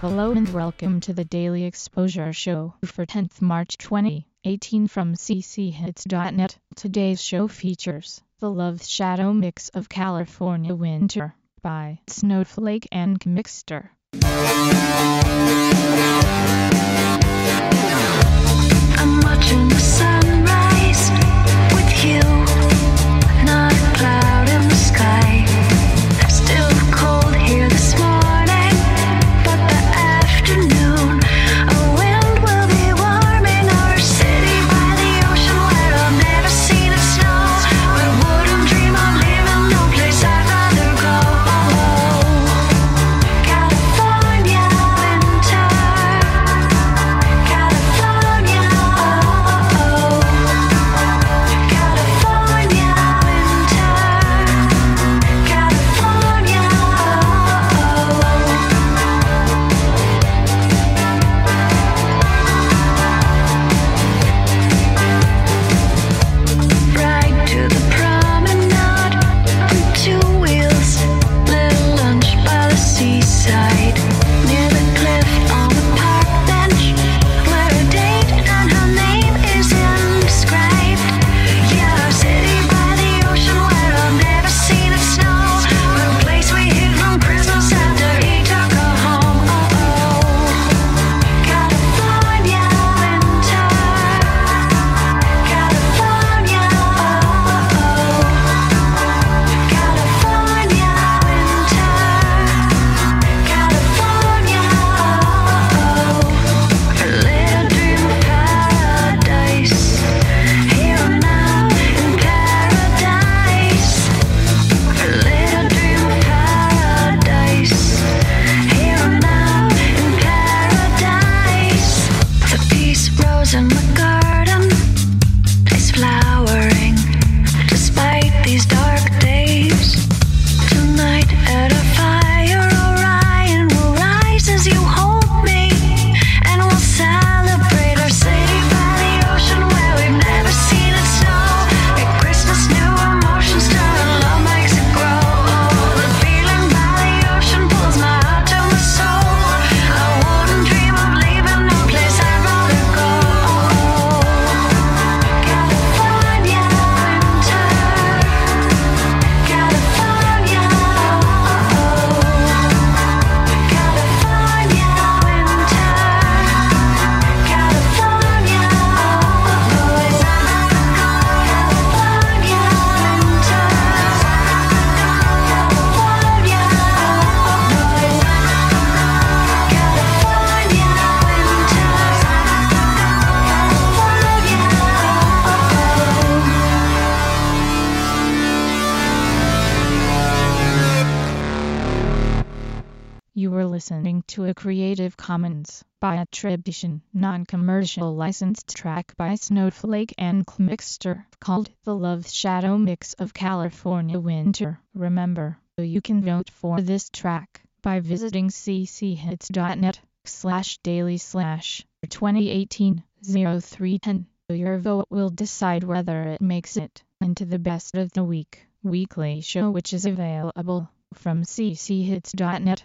Hello and welcome to the Daily Exposure Show for 10th March 2018 from cchits.net. Today's show features the Love Shadow mix of California Winter by Snowflake and Mixter. Peace rose You were listening to a Creative Commons by attribution, non-commercial licensed track by Snowflake and Mixter called The Love Shadow Mix of California Winter. Remember, you can vote for this track by visiting cchits.net slash daily slash 2018 0310. Your vote will decide whether it makes it into the best of the week weekly show which is available from cchits.net